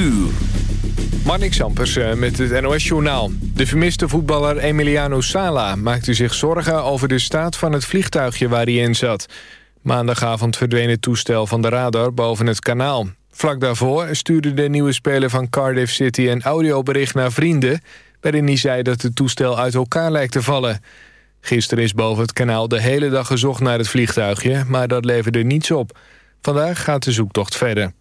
uur. Marnik Sampers eh, met het NOS-journaal. De vermiste voetballer Emiliano Sala maakte zich zorgen over de staat van het vliegtuigje waar hij in zat. Maandagavond verdween het toestel van de radar boven het kanaal. Vlak daarvoor stuurde de nieuwe speler van Cardiff City een audiobericht naar vrienden... waarin hij zei dat het toestel uit elkaar lijkt te vallen. Gisteren is boven het kanaal de hele dag gezocht naar het vliegtuigje... maar dat leverde niets op. Vandaag gaat de zoektocht verder.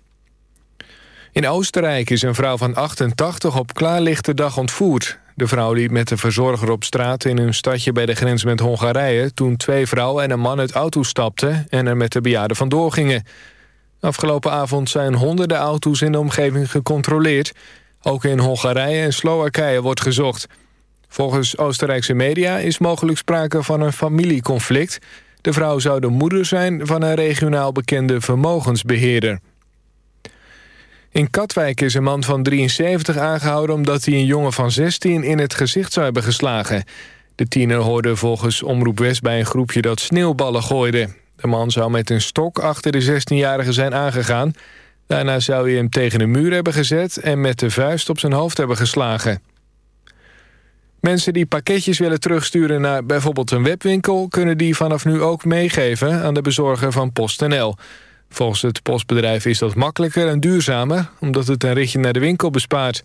In Oostenrijk is een vrouw van 88 op klaarlichte dag ontvoerd. De vrouw liep met de verzorger op straat in een stadje bij de grens met Hongarije... toen twee vrouwen en een man uit auto stapten en er met de bejaarden vandoor gingen. Afgelopen avond zijn honderden auto's in de omgeving gecontroleerd. Ook in Hongarije en Slowakije wordt gezocht. Volgens Oostenrijkse media is mogelijk sprake van een familieconflict. De vrouw zou de moeder zijn van een regionaal bekende vermogensbeheerder. In Katwijk is een man van 73 aangehouden... omdat hij een jongen van 16 in het gezicht zou hebben geslagen. De tiener hoorde volgens Omroep West bij een groepje dat sneeuwballen gooide. De man zou met een stok achter de 16-jarige zijn aangegaan. Daarna zou hij hem tegen een muur hebben gezet... en met de vuist op zijn hoofd hebben geslagen. Mensen die pakketjes willen terugsturen naar bijvoorbeeld een webwinkel... kunnen die vanaf nu ook meegeven aan de bezorger van PostNL... Volgens het postbedrijf is dat makkelijker en duurzamer... omdat het een ritje naar de winkel bespaart.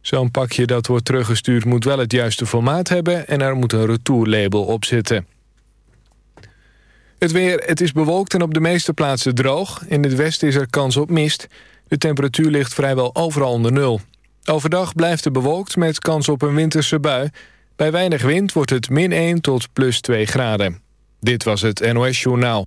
Zo'n pakje dat wordt teruggestuurd moet wel het juiste formaat hebben... en er moet een retourlabel op zitten. Het weer, het is bewolkt en op de meeste plaatsen droog. In het westen is er kans op mist. De temperatuur ligt vrijwel overal onder nul. Overdag blijft het bewolkt met kans op een winterse bui. Bij weinig wind wordt het min 1 tot plus 2 graden. Dit was het NOS Journaal.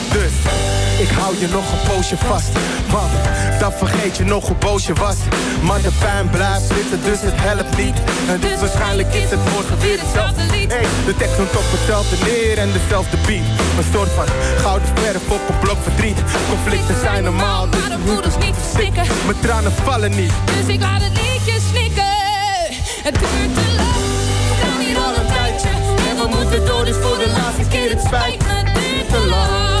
Dus ik hou je nog een poosje vast. Want dan vergeet je nog hoe boos je was. Maar de pijn blijft zitten, dus het helpt niet. En dus waarschijnlijk is het morgen weer hetzelfde lied. Hey, de tekst komt op hetzelfde neer en dezelfde beat. Een soort van gouden verf op een blok verdriet. Conflicten zijn normaal, dus maar de moeders niet verstikken Mijn tranen vallen niet. Dus ik laat het liedje snikken Het duurt te lang, we hier al een tijdje En we moeten door, dus voor de laatste keer Het spijt me, het duurt te lang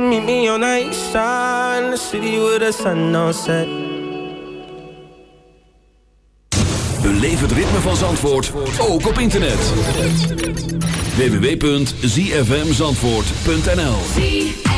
should meet me on the east side in the city with the sun on set. Beleef het ritme van Zandvoort ook op internet. www.zfmzandvoort.nl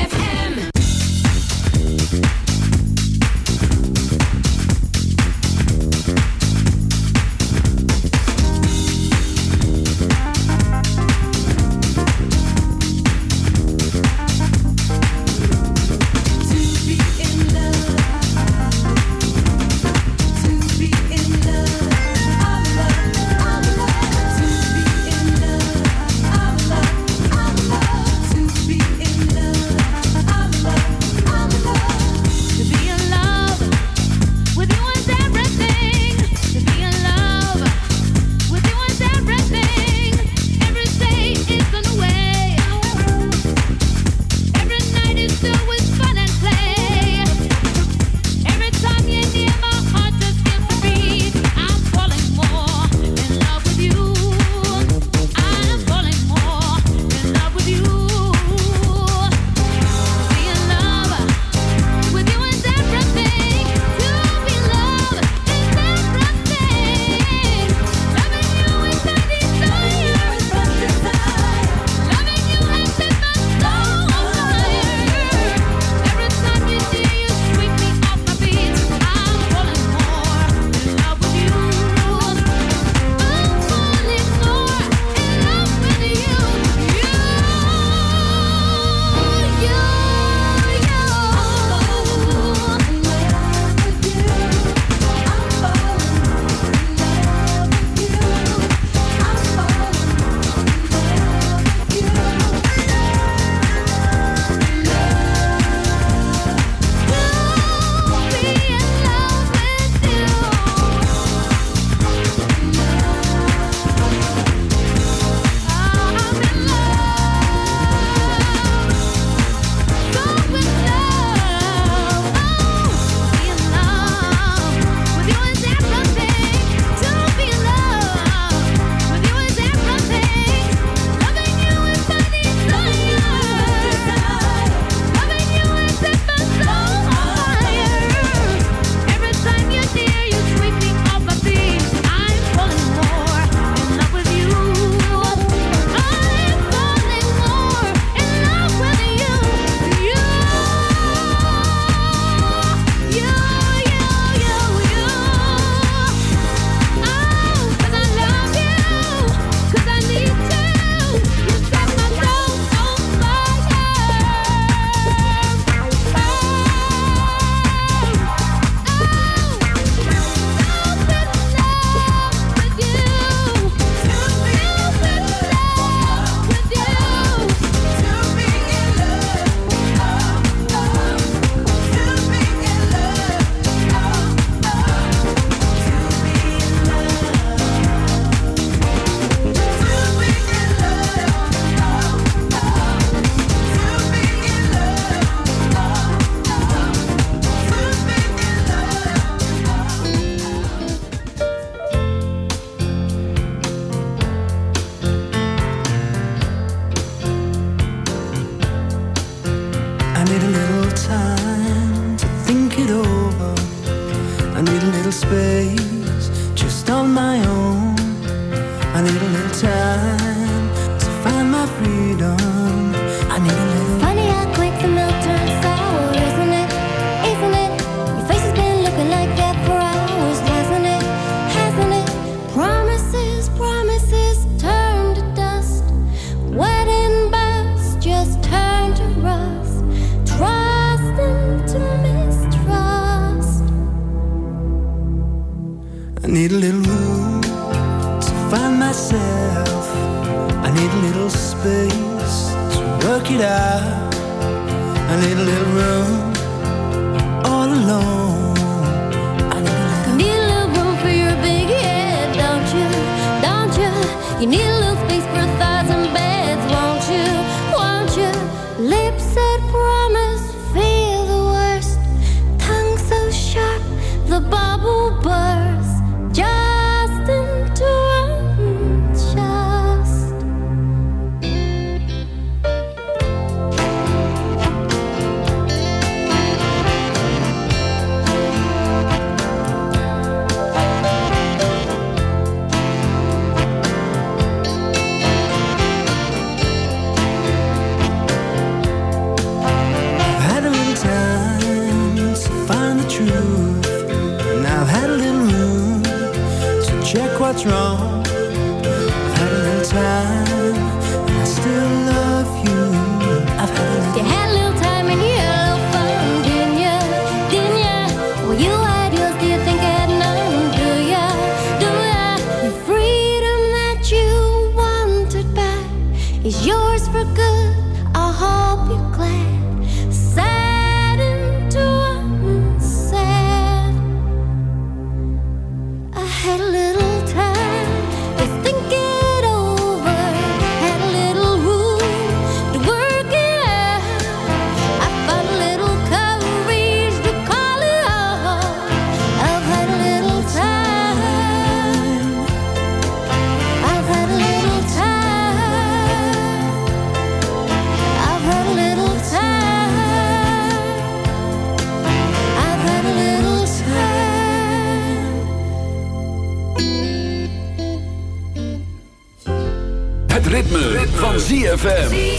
ritme, van ZFM. Baby,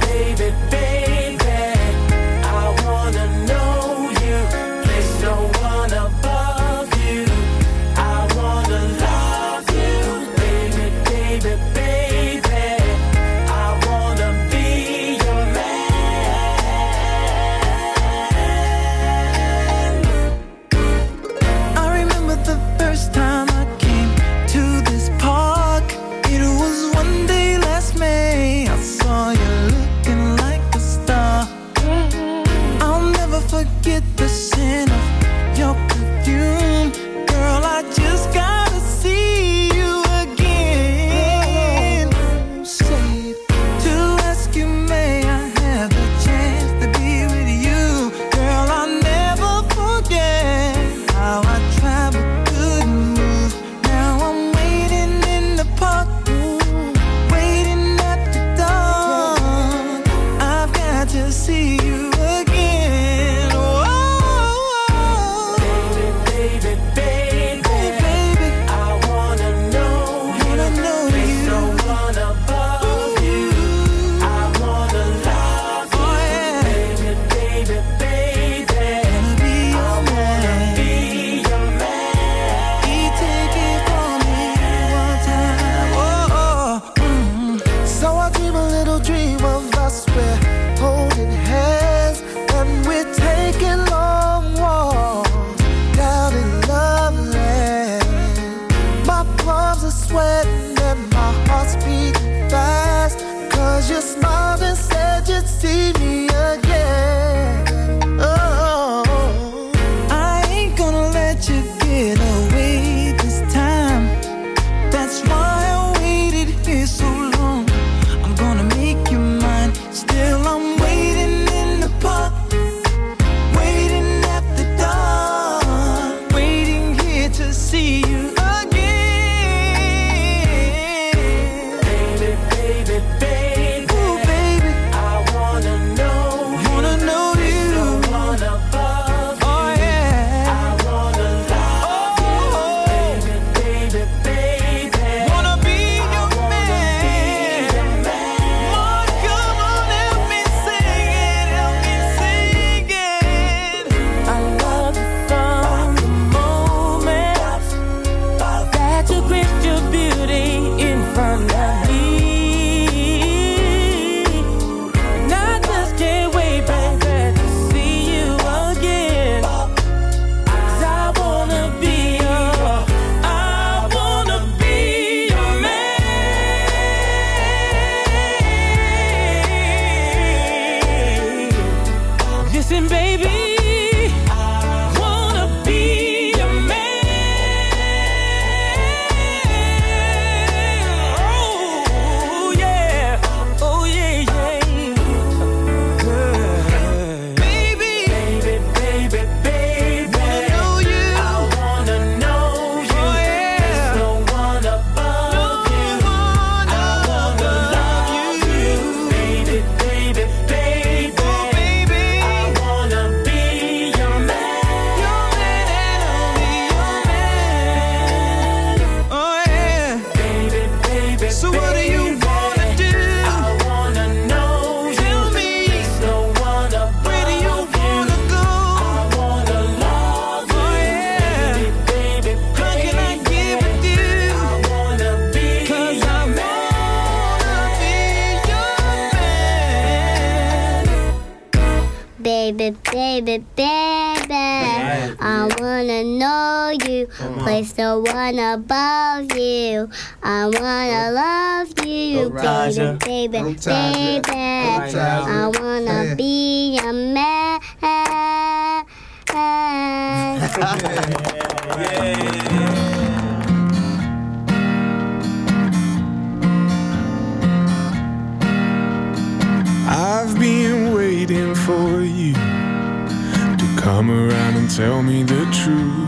baby, baby, place the one above you. I wanna love you, baby, baby, baby. I wanna be a man. I've been waiting for you to come around and tell me the truth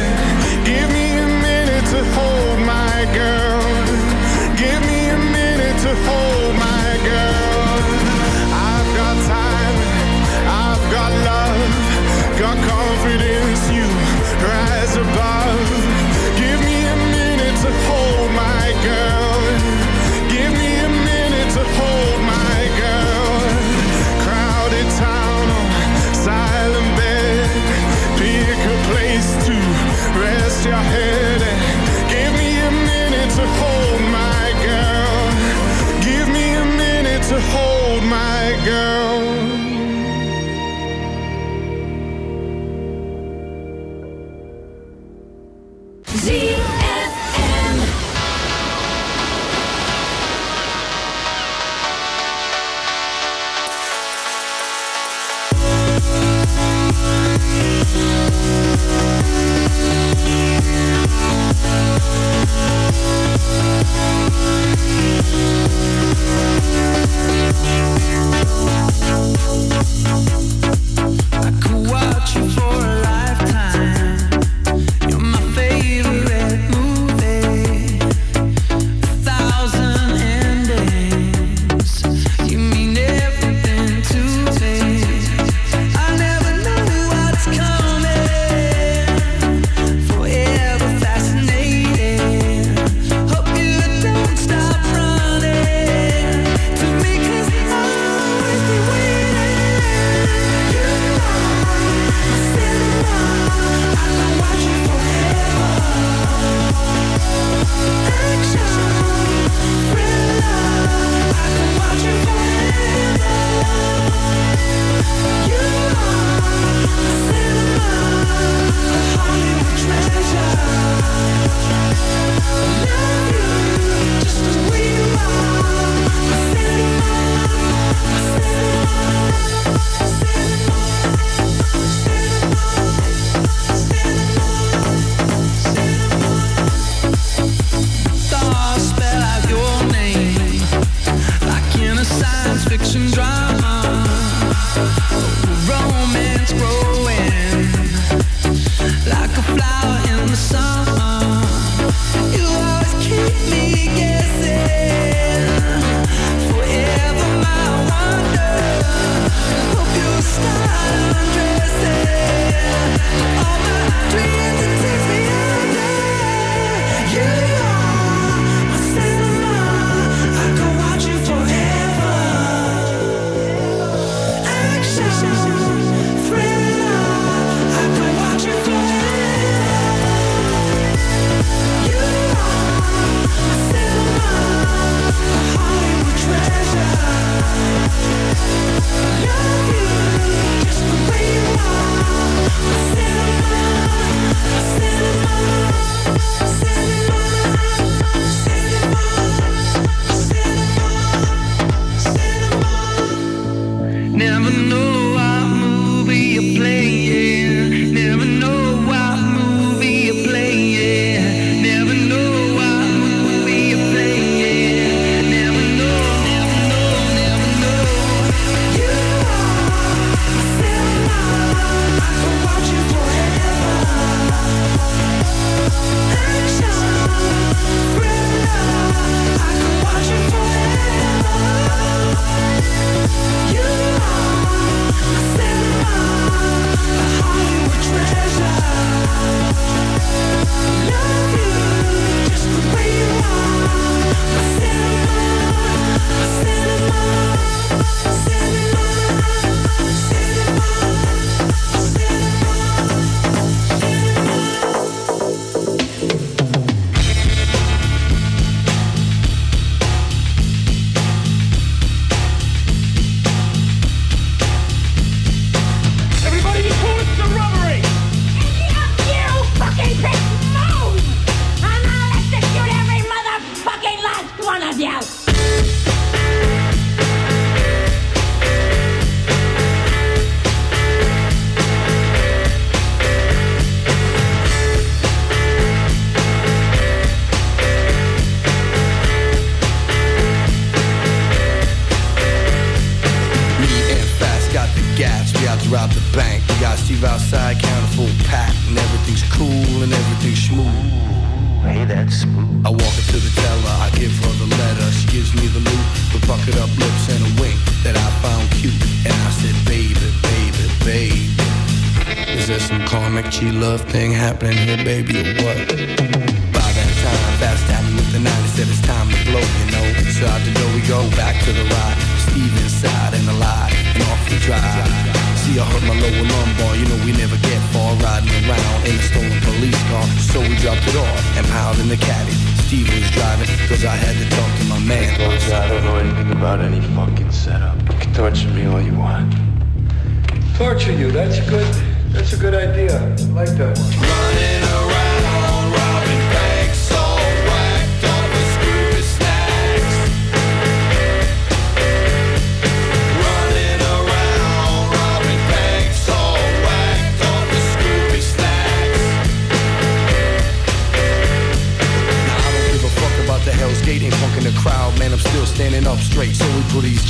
baby.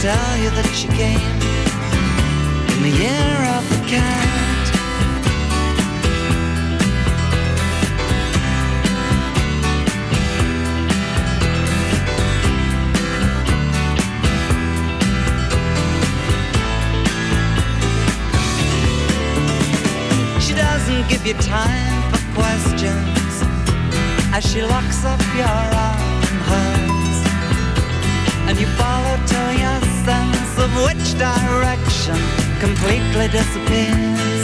tell you that you came in the year of the cat. direction completely disappears.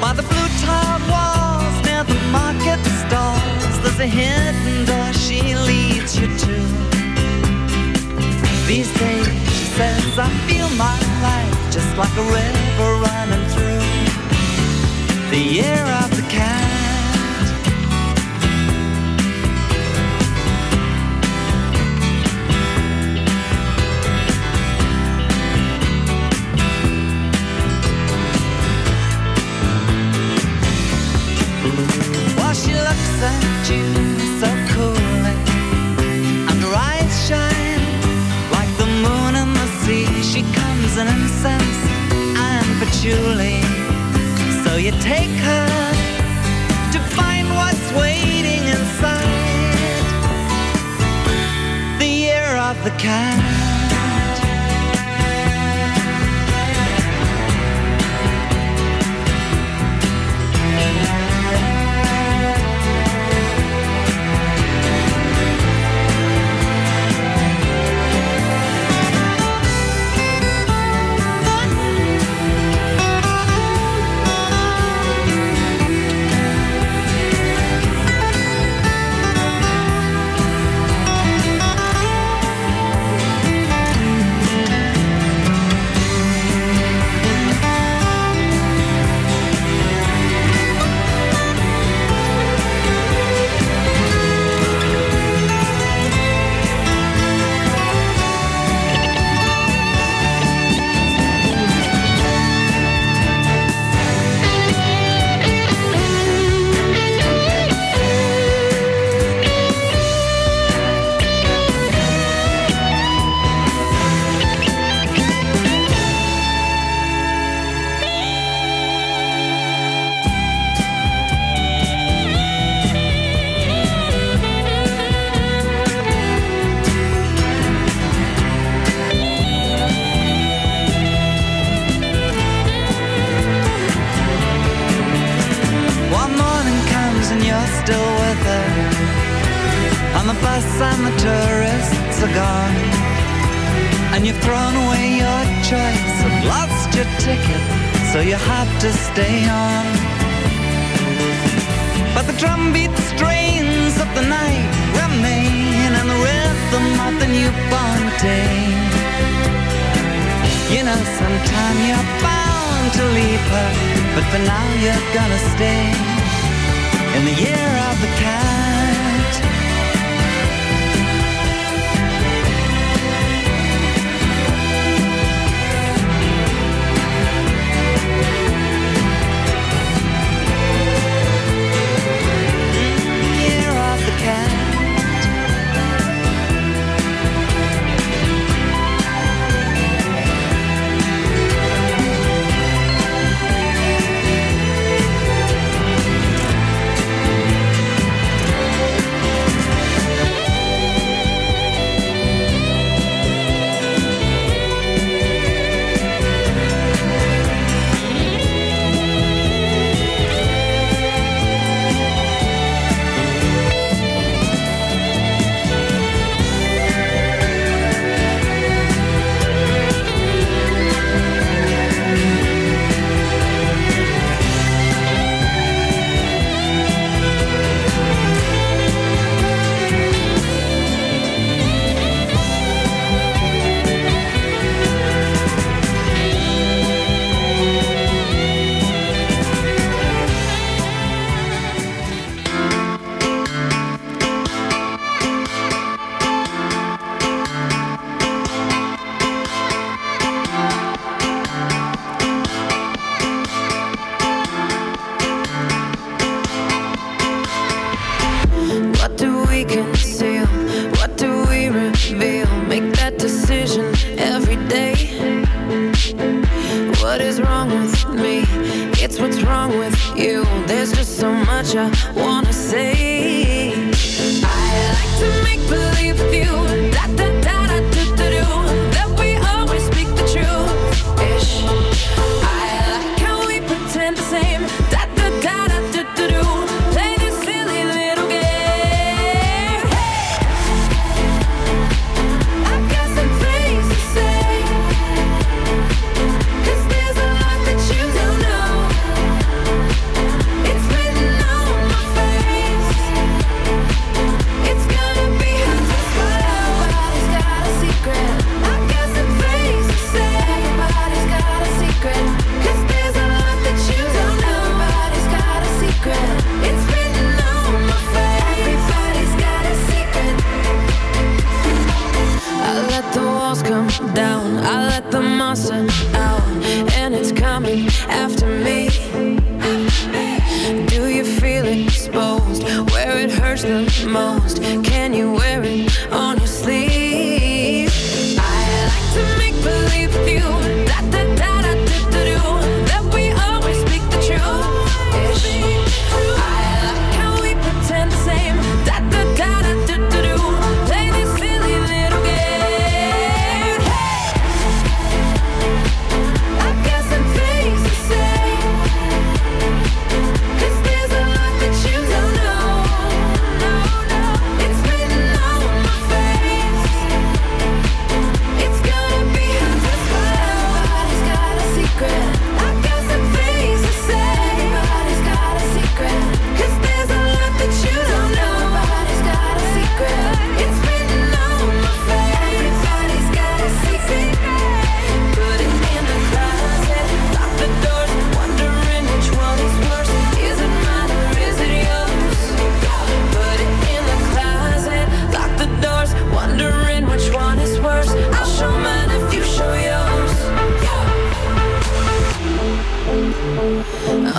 By the blue tile walls near the market stalls, there's a hidden door she leads you to. These days, she says, I feel my life just like a river running through the year of the cat.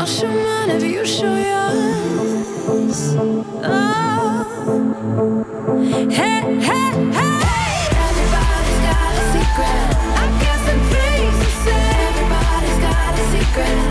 I'll show mind if you show yours? Oh. Hey, hey, hey! Everybody's got a secret. I got some things to say. Everybody's got a secret.